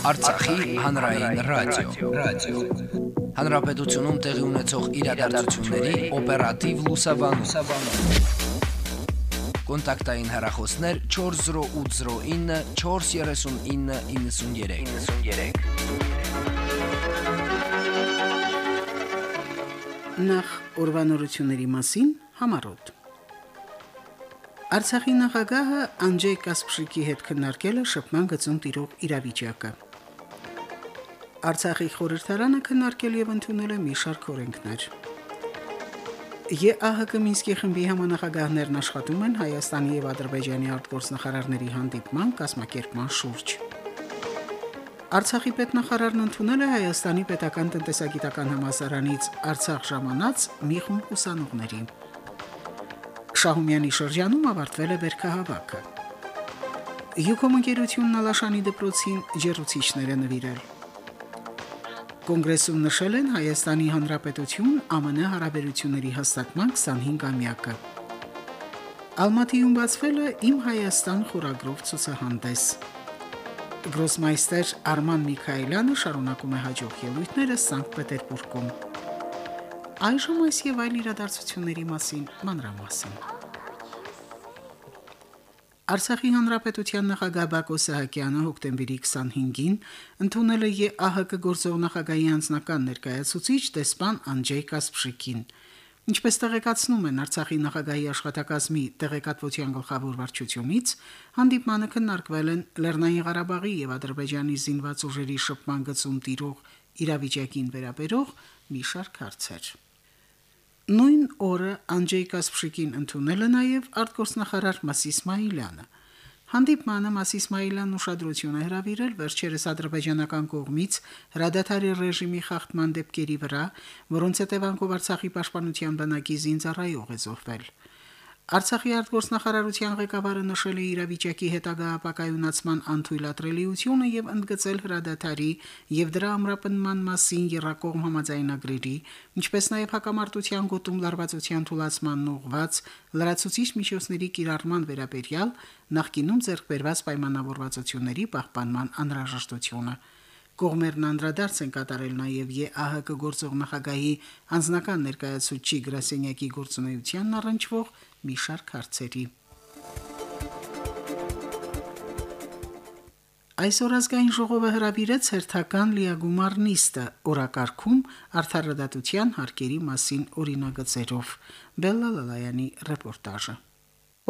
Արցախի հանրային ռադիո, ռադիո։ Հանրապետությունում տեղի ունեցող իրադարձությունների օպերատիվ լուսաբանում։ Կոնտակտային հեռախոսներ 40809 43993։ 93 Նախ ուրվանորությունների մասին համարոտ։ Արցախի նախագահը Անջեյ Կասպշիկի հետ քննարկել է շփման գծում տիրող իրավիճակը։ Արցախի խորհրդարանը քննարկել եւ ընդունել է մի շարք օրենքներ։ ԵԱՀԿ Մինսկի խմբի համանախագահներն աշխատում են Հայաստանի եւ Ադրբեջանի արտգործնախարարների հանդիպման կազմակերպման շուրջ։ Արցախի պետնախարարն ընդունել է Հայաստանի պետական տնտեսագիտական համալսարանից Արցախ ժամանած մի խումբ ուսանողների։ Շահումյանի շրջանում ավարտվել է βέρքահավաքը։ Յուկոմ ընկերությունն Ալաշանի դպրոցին ջերուցիչները նվիրել։ Կոնգրեսում նշել են Հայաստանի Հանրապետություն ԱՄՆ հարաբերությունների հաստատման 25-ամյակը։ Ալմատիում բացվել է Իմ Հայաստան խորագրով ցուցահանդես։ Գրոսմայստեր Արման Միքայելյանը շարունակում է հաջող ելույթները Սանկտ Պետերբուրգում։ Այժմ այս եւ այլ իրադարձությունների մասին մանրամասն։ Արցախի հանրապետության նախագահ Բակո Սահակյանը հոկտեմբերի 25-ին ընդունել է ԵԱՀԿ գործող նախագահի անձնական ներկայացուցիչ դեսպան Անջեյ Կասպշիկին։ Ինչպես տեղեկացնում են Արցախի նախագահի աշխատակազմի տեղեկատվության գլխավոր վարչությունից, հանդիպմանը քննարկվել են Լեռնային Ղարաբաղի եւ Ադրբեջանի զինված ուժերի շփման գծում տիրող իրավիճակին վերաբերող մի շարք հարցեր։ Նույն օրը Անջեյ Կասպշիկին ընդունել է նաև արտգործնախարար Մասիս Իսմայիլյանը։ Հանդիպմանը Մասիս Իսմայիլյանն ուշադրություն է հրավիրել վերջերս ադրբեջանական կողմից հրադադարի ռեժիմի խախտման դեպքերի վրա, որոնց հետևանքով Արցախի պաշտպանության բանակի զինծառայող է զոհվել։ Արցախի արտգործնախարարության ղեկավարը նշել է իրավիճակի հետագա ապակայունացման անթույլատրելիությունը եւ ընդգծել հրադադարի եւ դրա ամրապնման մասին երրակողմ համաձայնագրերի, ինչպես նաեւ հակամարտության գոտում լարվածության թուլացման ուղված լրացուցիչ միջոցների կիրառման վերաբերյալ նախկինում ձեռքբերված պայմանավորվածությունների պահպանման անհրաժեշտությունը։ Կողմերն անդրադարձ են կատարել նաև ԵԱՀԿ գործող նախագահի անձնական ներկայացուցիչ Գրասենյակի գործունեությանն առնչվող մի շարք հարցերի։ Այսօր ազգային ժողովը հրավիրեց հերթական լիագումար նիստը օրակարգում արդարադատության հարկերի մասին օրինագծերով։ Բելլալալայանի ռեպորտաժը։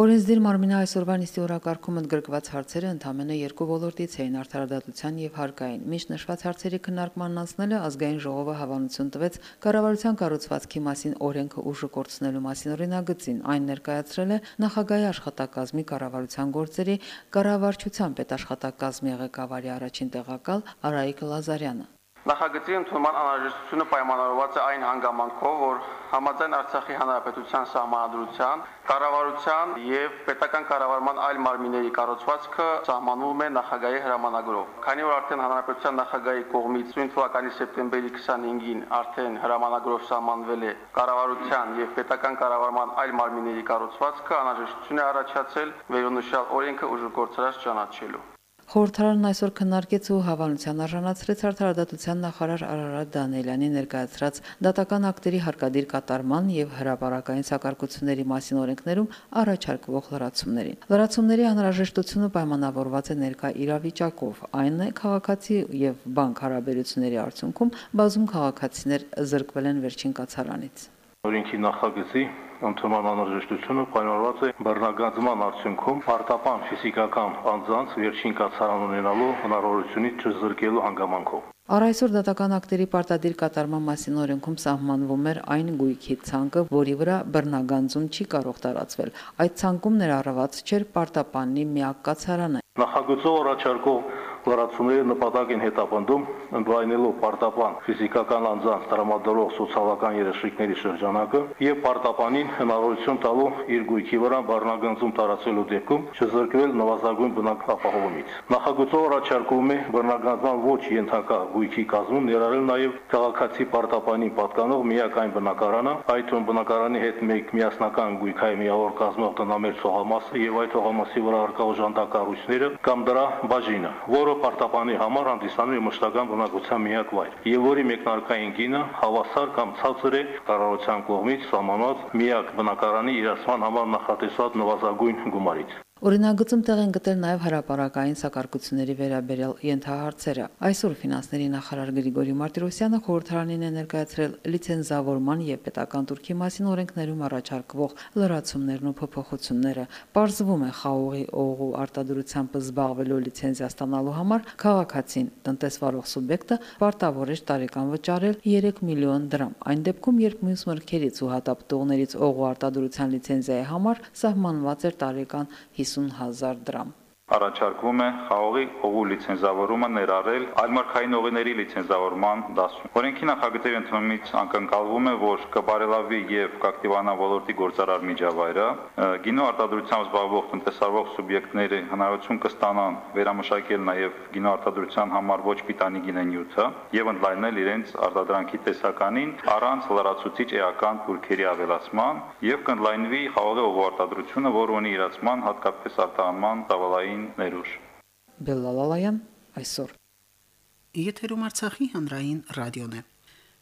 Օրենսդիր մարմինը այսօրվա նիստի օրակարգում ընդգրկված հարցերը ընդամենը երկու ոլորտից էին արդարադատության եւ հարկային։ Միշտ նշված հարցերի քննարկմանն անցնելը ազգային ժողովը հավանություն տվեց կառավարության կառուցվածքի մասին օրենքը ուժը կորցնելու մասին օրինագծին։ Այն ներկայացրել է նախագահի աշխատակազմի կառավարության գործերի կառավարչության պետաշխատակազմի ղեկավարի առաջին տեղակալ Արայիկ Լազարյանը։ Նախագծի ընդունման անհրաժեշտությունը պայմանավորված է այն հանգամանքով, որ համաձայն Արցախի Հանրապետության սահմանադրության, կառավարության եւ պետական կառավարման այլ մարմինների կառուցվածքը սահմանվում է նախագահի հրամանագրով։ Քանի որ արդեն Հանրապետության նախագահի կողմից ծույն թվականի սեպտեմբերի 25-ին արդեն հրամանագրով սահմանվել է կառավարության եւ պետական կառավարման այլ մարմինների կառուցվածքը, անհրաժեշտություն է առաջացել վերոնշյալ օրենքը ուժգործրած ճանաչելու։ Խորհրդարանն այսօր քննարկեց ու հավանության արժանացրեց արդարադատության նախարար Արարատ Դանելյանի ներկայացրած դատական ակտերի հարկադիր կատարման եւ հրապարակային սակարկությունների մասին օրենքներում առաջարկվող լրացումներին։ Լրացումների անհրաժեշտությունը պայմանավորված է ներկա իրավիճակով։ Այն է քաղաքացի եւ բանկ հարաբերությունների արդյունքում բազում քաղաքացիներ զրկվել են վերջին կացարանից։ Օրենքի նախագծի ընդունման անհրաժեշտությունը պայմանավորված է բռնագանձման արդյունքում արտապան ֆիզիկական անձանց վերջին կացարան ունենալու հնարավորությունից չզրկելու հանգամանքով։ Առ այսօր դատական ակտերի պարտադիր կատարման մասին օրենքում սահմանվում էր այն գույքի ցանկը, որի վրա բռնագանձում չի կարող տարածվել։ Այդ ցանկում ներառված չէր պարտապանի միակ կացարանը։ Նախագծով առաջարկող լրացումները նպատակ են հետապնդում ընդլայնելով պարտապան ֆիզիկական անձանց տրամադրող սոցիալական երաշխիքների շրջանակը եւ պարտապանին հնարավորություն տալու իր գույքի վրա բռնագանձում տարածելու դեպքում չզրկվել նվազագույն բնակապահովումից։ Նախագծով առաջարկվում է բռնագանձման ոչ ենթակա գույքի կազմում ներառել նաեւ քաղաքացի պարտապանին պատկանող միակայն բնակարանը, այդ թվում բնակարանի հետ մեկ միասնական գույքայի միավոր կազմող տնամեր ցողամասը եւ այդ ցողամասի վրա արկա օժանդակառույցները կամ դրա բաժինը, որը որը պարտապանի համար հանդիսանում է մշտական բնակության միակ վայր, եւ որի մեկնարկային գինը հավասար կամ ցածր է կառավարության կողմից սահմանված միակ բնակարանի իրացման համար նախատեսված նվազագույն գումարից։ Օրինագծում տեղ են գտել նաև հարաբարակային սակարկությունների վերաբերյալ ենթահարցերը։ Այսօր ֆինանսների նախարար Գրիգորի Մարտիրոսյանը խորհրդարանին է ներկայացրել լիցենզավորման եւ պետական турքի մասին օրենքներում առաջարկվող լրացումներն ու փոփոխությունները։ Պարզվում է խաղողի օղու արտադրությամբ զբաղվելու լիցենզիա ստանալու համար քաղաքացին տնտեսվարող սուբյեկտը պարտավոր է տարեկան վճարել 3 միլիոն դրամ։ Այն դեպքում, երբ մյուս մրգերից ու հատապտուղներից օղու արտադրության լիցենզիայի համար սահմանված էր տարեկան 50 50000 դրամ առաջարկվում է խաղողի օղու լիցենզավորումը ներառել այլմարքային օղիների լիցենզավորման դասում։ Օրենքի նախագծերի ընդունումից ակնկալվում է, որ կբարելավի եւ կակտիվանա ոլորտի գործարար միջավայրը, գինու արտադրությամբ զբաղվող տնտեսարվող սուբյեկտները հնարավորություն կստանան վերամշակել նաեւ գինու արտադրության համար ոչ պիտանի գինենյութը եւ ընդլայնել իրենց արտադրանքի տեսականին առանց լրացուցիչ էական թուրքերի ավելացման եւ կընդլայնվի խաղողի օղու արտադրությունը, որ ունի իրացման հատկապես արտահանման ծավալային հանրային ներուժ։ Բելլալալայան այսօր։ Եթերում Արցախի հանրային ռադիոն է։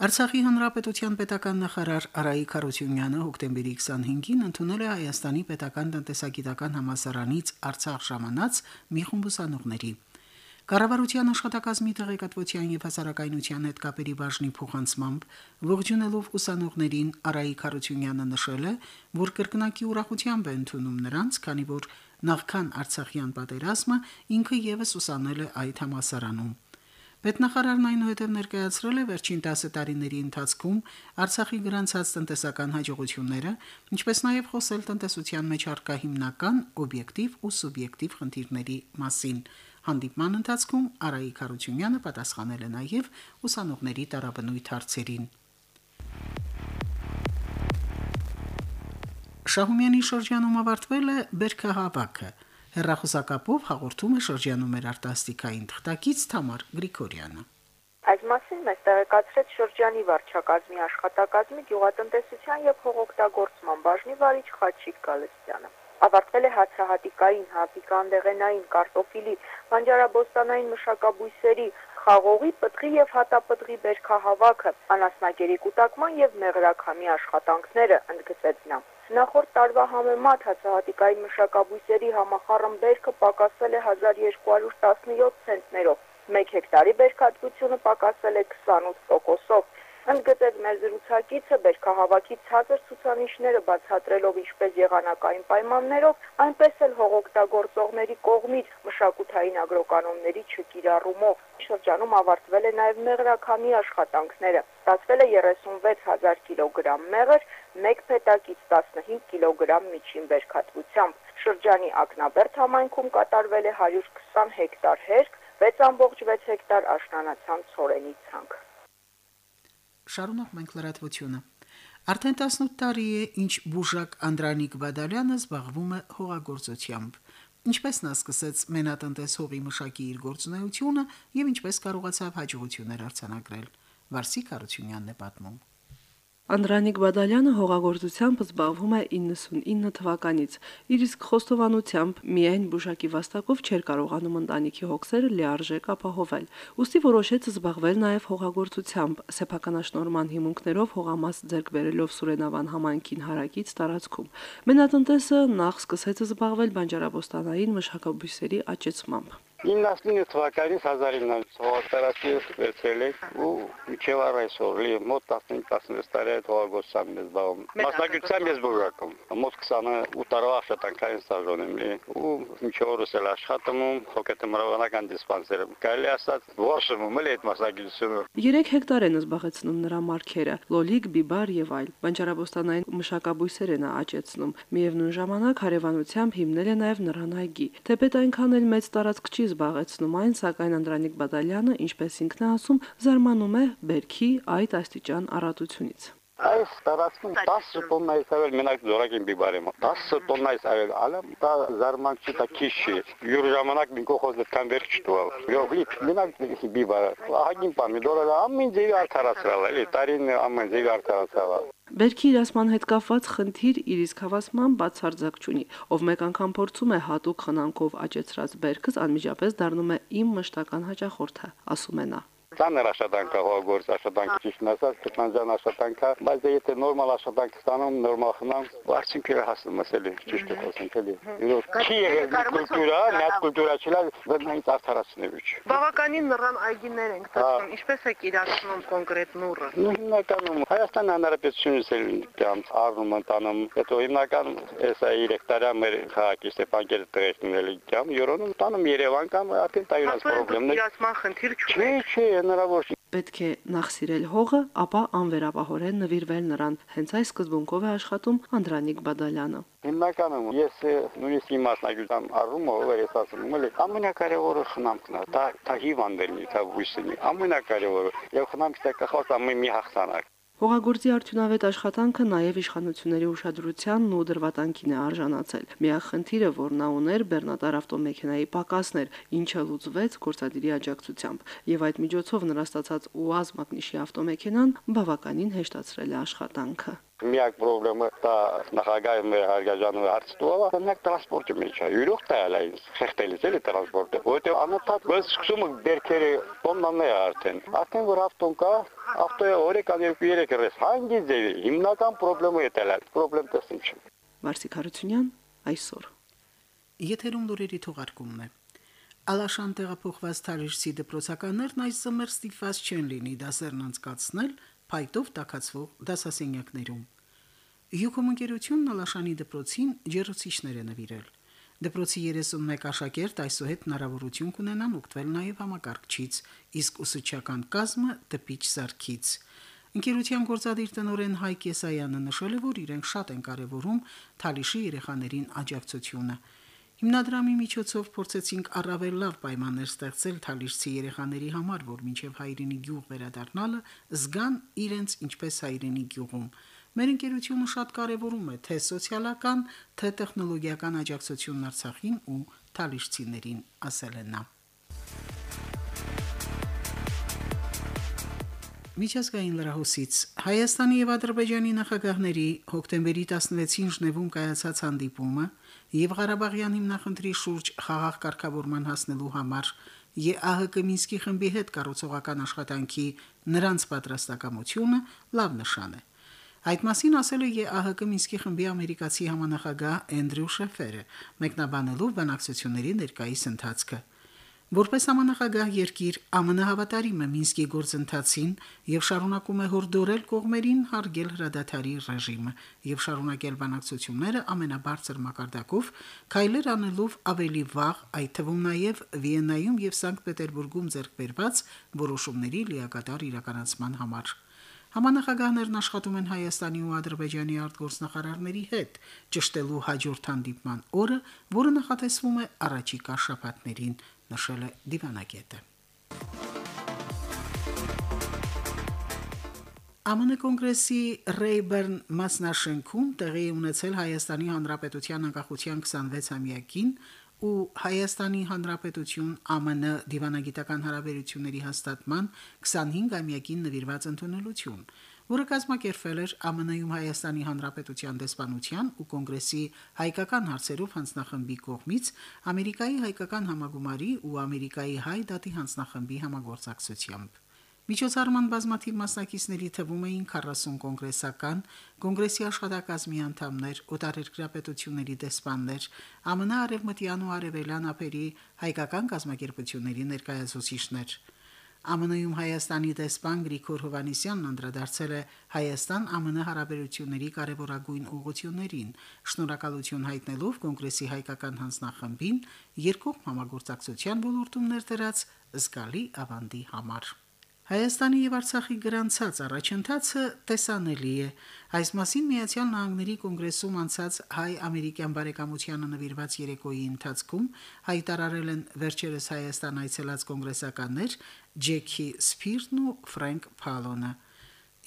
Արցախի հանրապետության պետական նախարար Արայիկ Խարությունյանը հոկտեմբերի 25-ին ընդունել է Հայաստանի պետական տնտեսագիտական համալսարանից Արցախ ժամանած մի խումբ ուսանողների Կառավարության աշխատակազմի տեղեկատվության եւ հասարակայնության հետ կապերի բաժնի փոխանցմամբ ողջունելով ուսանողներին Արայիկ Խարությունյանը նշել է, որ կրկնակի ուրախությամբ է ընդունում նրանց, քանի որ Նախքան Արցախյան պատերազմը ինքը եւս ուսանել է այդ համասարանում։ Պետնախարարն այնուհետև ներկայացրել է վերջին 10 տարիների ընթացքում Արցախի գրանցած տնտեսական հաջողությունները, ինչպես նաև խոսել տնտեսության մեջ արկա հիմնական օբյեկտիվ ու սուբյեկտիվ խնդիրների մասին։ Հանդիպման ընթացքում Արայիկ Խարությունյանը պատասխանել է նաև ուսանողների տարաբնույթ հարցերին։ Շահումյանի շրջանում ավարտվել է Բերքահավաքը։ Հերրախոսակապով հաղորդում է շրջանում մեր արտասթիկային թղթակից Թամար Գրիգորյանը։ Այս մասին մեզ տեղեկացրեց շրջանի վարչակազմի աշխատակազմի գյուղատնտեսության եւ հողօգտագործման բաժնի վարիչ Խաչիկ Գալստյանը։ Ավարտվել է հացահատիկային, հապիկանդեղենային, կարտոֆիլի, բանջարաբոստանային մշակաբույսերի, խաղողի, պտղի եւ հատապտղի բերքահավաքը, անասնագերի կուտակման եւ մեղրակամի աշխատանքները, ընդգծեց նա։ Նախորդ տարվա համեմատ հացահատիկային մշակաբույսերի համախառն բերքը պակասել է 1217 ցենտներով։ 1 հեկտարի բերքատվությունը պակասել է 28%-ով։ Ընդգծեց մեր զրուցակիցը բերքահավաքի ցածր ցուցանիշները բացատրելով ինչպես եղանակային պայմաններով, այնպես էլ հողօգտագործողների կողմից մշակութային ագրոկանոնների չկիրառումով։ Շրջանում ավարտվել է նաև մեղրակամի աշխատանքները։ Ստացվել է 36000 կիլոգրամ մեղր, 1 փետակից 15 կիլոգրամ միջին բերքատվությամբ։ Շրջանի Ակնաբերդ համայնքում կատարվել է 120 հեկտար հերկ, 6.6 հեկտար աշնանացան ցորենի ցանք։ Շարունակ մենք լրատվությունը։ Արդեն 18 տարի է, ինչ բուժակ Անդրանիկ Բադալյանը զբաղվում է հողագործությամբ։ Ինչպես նա սկսեց մենատնտես հողի մշակի իր գործունեությունը եւ ինչպես կարողացավ հաջողություններ արձանագրել։ Վարսիկ Արությունյանն է պատմում։ Անդրանիկ Բադալյանը հողագործությամբ զբաղվում է 99 թվականից։ Իր իսկ խոստովանությամբ միայն բուժակի վաստակով չէր կարողանում ընտանիքի հոգսերը լիարժեք ապահովել։ Ոստի որոշեց զբաղվել նաև հողագործությամբ, սեփականաշնորհման հիմունքներով հողամաս ձեռք բերելով Սուրենավան համայնքին հարակից տարածքում։ Մենատնտեսը նախ սկսեց զբաղվել բանջարաբոստանային մշակաբույսերի աճեցմամբ։ 99 թվականից 1900 հողատարածքի վերցրել ենք ու միջև առ այսօր լի մոտ 15-16 տարի այդ հողագործությամբ ես զբաղվում։ Մասնագիտությամբ ես բուժակում։ Մոտ 28 տարվա աշխատանքային ստաժ ունեմ լի ու միջև օրս էլ աշխատում եմ հոգետմրավանական դիսպանսերում։ Կարելի ասած ողջունում եմ այդ մասնագիտությունը։ 3 հեկտար են զբաղեցնում նրա մարքերը՝ լոլիկ, բիբար եւ այլ։ Բանջարաբոստանային մշակաբույսեր են աճեցնում։ Միևնույն ժամանակ հարևանությամբ հիմնել է նաեւ նրան այգի։ Թեպետ այնքան էլ մեծ տարածք չի զբաղեցնում այն, սակայն Անդրանիկ Բադալյանը, ինչպես ինքն է ասում, զարմանում է Բերքի այդ աստիճան առատությունից։ Այս տարածքում 10 տոննայից ավել մենակ զորակին բիբարեմ։ 10 տոննայից ավել ալամ դա զարմանք չի, դա քիչ չի։ Յուր ժամանակ մին կողոզ դքան վերք չտուալ։ Յողլի մենակ բիբարը։ Ահագին պամիդորը ամեն ձևի արդարացրալ էլի, տարին ամեն ձևի արդարացրալ։ Բերքի իրացման հետ կապված խնդիր իր իսկ հավասման բացարձակ չունի։ Ով մեկ անգամ փորձում է հատուկ խնամքով աճեցրած բերքս անմիջապես դառնում է իմ մշտական հաճախորդը, ասում է նա ծանր աշխատանք է հողագործ աշխատանքը ճիշտ ասած կտանջան աշխատանքը բայց դե եթե նորմալ աշխատանք ստանում նորմալ խնամ արդյունքը հասնում ասելի ճիշտ է խոսենք էլի իրոք չի եղել կուլտուրա նյատ կուլտուրա չլա բնայից արդարացնեվիչ բավականին նրան այգիներ ենք տեսնում ինչպես է իրացնում կոնկրետ նուրը հիմնականում Հայաստան Հանրապետությունից էլ դրանց առնում ընտանում հետո հիմնական էսա 3 հեկտարա մեր քաղաքի Ստեփանկերը տղեկնել եմ յորոնում տանում Երևան կամ ապին տայրած խնդիրներ իրացման խնդիր չունի չի չի հնարավոր չի պետք է նախ սիրել հողը, ապա անվերապահորեն նվիրվել նրան։ Հենց այս սկզբունքով է աշխատում Անդրանիկ Բադալյանը։ Հիմնականում ես նույնիսկ իմ մասնագիտության առումով ես ասում եմ, ամենակարևորը խնամքն է, դա դա հիվանդելն է, դա բույսն է, ամենակարևորը։ Եվ խնամքստը կախված ամեն մի հաղթանակ։ Հողագործի արդյունավետ աշխատանքը նաև իշխանությունների ուշադրությանն ու դրվատանքին է արժանացել։ Միակ խնդիրը, որ նա ուներ բեռնատար ավտոմեքենայի պակասներ, ինչը լուծվեց գործադիրի աջակցությամբ, եւ այդ միջոցով նրա ստացած ՈՒԱԶ մագնիշի ավտոմեքենան բավականին հեշտացրել է աշխատանքը միակ խնդրումը դա նախագահը մեր հարգաժանը հարցնողը հնարք տրանսպորտի մեջ է յուրոք տալ է խեղտելիս էլի տրանսպորտը որտեղ անընդհատ բս սկսում դերքերը բոմբանն է արդեն արդեն որ ավտոն կա ավտոյը օրեկան 2-3 ռես հանգի ձևի հիմնական խնդրումը է տալը խնդրեմ տեսնում չի Վարսիկ Հարությունյան այսօր Եթերում լուրերի թողարկումն է Ալաշան տեղափոխված Թալիշի դպրոցականներն այս զմեր ստիփված չեն լինի դասերն անցկացնել փայտով տակածվող դասասենյակներում։ Յուկոմ ընկերությունն Ալաշանի դպրոցին ջերուցիչներ է նվիրել։ Դպրոցի 31 աշակերտ այսուհետ հնարավորություն կունենան օգտվել նաև համակարգչից, իսկ ուսուցչական կազմը դպիչ սարքից։ Ընկերության գործադիր տնօրեն Հայկ Եսայանը նշել է, որ իրենք շատ են կարևորում Թալիշի երեխաներին աջակցությունը։ Հիմնադրամի միջոցով փորձեցինք առավել լավ պայմաններ ստեղծել Թալիշցի երեխաների համար, որ մինչև հայրենի գյուղ վերադառնալը զգան իրենց ինչպես հայրենի գյուղում։ Մեր ընկերությունը շատ կարևորում է թե սոցիալական, թե տեխնոլոգիական աջակցությունն Արցախին ու Թալիշցիներին, ասել է նա. Միջազգային լրահոսից Հայաստանի եւ Ադրբեջանի նախագահների հոկտեմբերի 16-ին Ժնևում կայացած հանդիպումը եւ Ղարաբաղյան հիմնախնդրի շուրջ խաղաղ կարգավորման հասնելու համար ԵԱՀԿ Մինսկի խմբի հետ կառուցողական աշխատանքի նրանց պատրաստակամությունը լավ նշան է։ Այդ մասին ասել է ԵԱՀԿ Մինսկի խմբի ամերիկացի համանախագահ Էնդրյու Շեֆերը, մեկնաբանելով բանակցությունների ներկայիս ընթացքը։ Որպես համանախագահ երկիր ԱՄՆ հավատարիմ է Մինսկի գործընթացին եւ շարունակում է հորդորել կողմերին հարգել հրադադարի ռեժիմը եւ շարունակել բանակցությունները ամենաբարձր մակարդակով, քայլեր անելով ավելի վաղ, այդ թվում նաեւ Վիեննայում եւ Սանկտ Պետերբուրգում ձեռք բերված որոշումների լիակատար իրականացման համար։ Համանախագահներն աշխատում են Հայաստանի ու Ադրբեջանի արտգործնախարարների հետ, ճշտելու հաջորդ հանդիպման օրը, որը նախատեսվում է առաջիկա շաբաթներին, նշել է Դիվանագետը։ ԱՄՆ կոնգրեսի Ռեյբերն մասնաշենքում տեղի ունեցել Հայաստանի Հանրապետության անկախության 26-ամյակին ու Հայաստանի Հանրապետություն ԱՄՆ դիվանագիտական հարաբերությունների հաստատման 25-ամյակին նվիրված ընդունելություն, որը կազմակերպվել էր ԱՄՆ-ում Հայաստանի Հանրապետության դեսպանության ու կոնգրեսի հայկական հարցերով հանձնախմբի կողմից Ամերիկայի հայկական համագումարի ու Ամերիկայի հայ դատի հանձնախմբի համագործակցությամբ։ Միջոցառման բազմաթիվ մասնակիցների թվում էին 40 կոնգրեսական, կոնգրեսի աշխատակազմի անդամներ, օտարերկրապետությունների դեսպաններ, ԱՄՆ արևմտյան ու արևելյան ափերի հայկական գազམ་ակերպությունների ներկայացուցիչներ։ ԱՄՆ-ում Հայաստանի դեսպան Գրիգոր Հովանիսյանն անդրադարձել է Հայաստան-ԱՄՆ հարաբերությունների կարևորագույն ուղղություններին, շնորհակալություն հայտնելով կոնգրեսի հայկական հանձնախմբին երկկողմ համագործակցության ոլորտում ներդրած զգալի ավանդի համար։ Հայաստանի եւ Արցախի գրանցած առաջընթացը տեսանելի է։ Այս մասին Միացյալ Նահանգների կոնգրեսում անցած հայ-ամերիկյան բարեկամությանը նվիրված երեկոյի ընթացքում հայտարարել են վերջերս Հայաստան այցելած կոնգրեսականներ Ջեքի Սփիրն ու Ֆրանկ Փալոնը։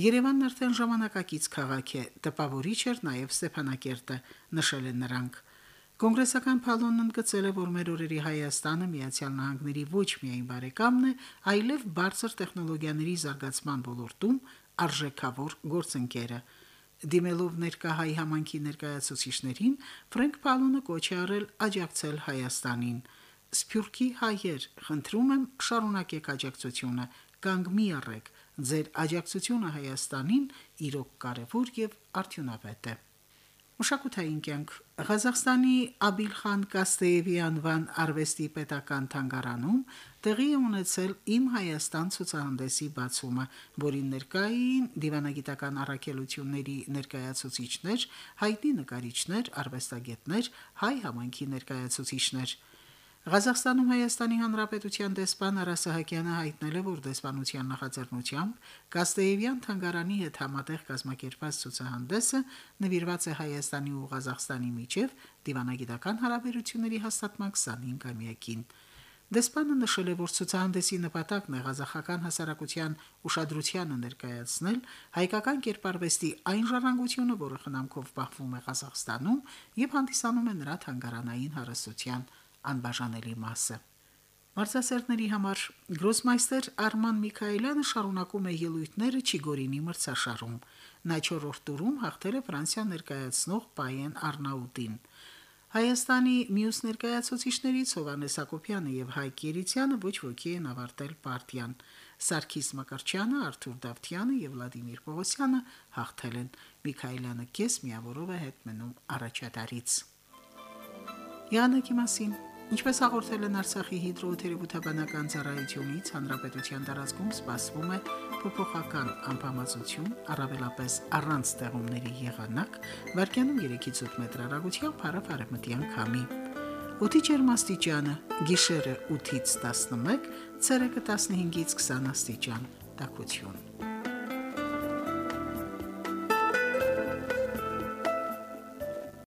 Երևանն արդեն ժամանակակից քաղաք է, տպավորիչ էր նաև Ստեփանակերտը, նշել են նրանք։ Կոնգրեսական փալոնն ընդգծել է, որ մեր օրերի Հայաստանը Միացյալ Նահանգների ոչ միայն բարեկամն է, այլև բարձր տեխնոլոգիաների զարգացման ոլորտում արժեքավոր գործընկերը։ Դիմելով ներկա հայ համանքի ներկայացուցիչներին Ֆրենկ Պալոնը կոչ է արել աջակցել Հայաստանին։ Սփյուռքի հայեր, խնդրում եմ շարունակեք աջակցությունը, կանգ մի առեք։ Ձեր աջակցությունը Հայաստանին իրոք կարևոր եւ արդյունավետ է։ Մշակութային կյանք. Ղազախստանի Աբիլխան Կաստեևի անվան արվեստի պետական թանգարանում տեղի ունեցել Իմ Հայաստան ցուցահանդեսի բացումը, որին ներկային դիվանագիտական առաքելությունների ներկայացուցիչներ, հայտնի նկարիչներ, արվեստագետներ, հայ համայնքի ներկայացուցիչներ։ Ղազախստանում Հայաստանի Հանրապետության դեսպան Արա Սահակյանը հայտնել է, որ դեսպանության նախաձեռնությամբ Կաստեևյան թանգարանի հետ համատեղ կազմակերպված ցուցահանդեսը նվիրված է Հայաստանի ու Ղազախստանի միջև դիվանագիտական հարաբերությունների հաստատման 25-ամյակին։ Դեսպանը նշել է, որ ցուցահանդեսի նպատակն է ղազախական հասարակության ուշադրությանը ներկայացնել հայկական կերպարվեստի այն ժառանգությունը, որը խնամքով պահվում է Ղազախստանում եւ հանդիսանում է նրա թանգարանային հարստության անբաժանելի մասը։ Մարզասերների համար գրոսմայստեր Արման Միքայելյանը շարունակում է ելույթները Չիգորինի մրցաշարում։ Նա 4-րդ տուրում հաղթել է Ֆրանսիա ներկայացնող Պայեն Արնաուտին։ Հայաստանի մյուս ներկայացուցիչներից Հովանես Հակոբյանը եւ Հայկ Երիցյանը ոչ ոքի են ավարտել պարտիան։ Սարգիս Մակարչյանը, Արթուր Դավթյանը եւ Վլադիմիր Պողոսյանը հաղթել են։ Միքայելյանը կես միավորով է հետ մնում առաջատարից։ Յանը Կիմասին Ինչպես հաղորդել են Արցախի հիդրոթերապևտաբանական ծառայությունից, հանրապետության տարածքում սպասվում է փոփոխական անբավարարություն, առավելապես առանց ստեղումների եղանակ, վարկյանում 3-ից 8 մետր հեռագությամբ հարավ արևմտյան քամի։ Օդի ջերմաստիճանը՝ գիշերը 8-ից 11, ցերեկը 15-ից 20 աստիճան, տաքություն։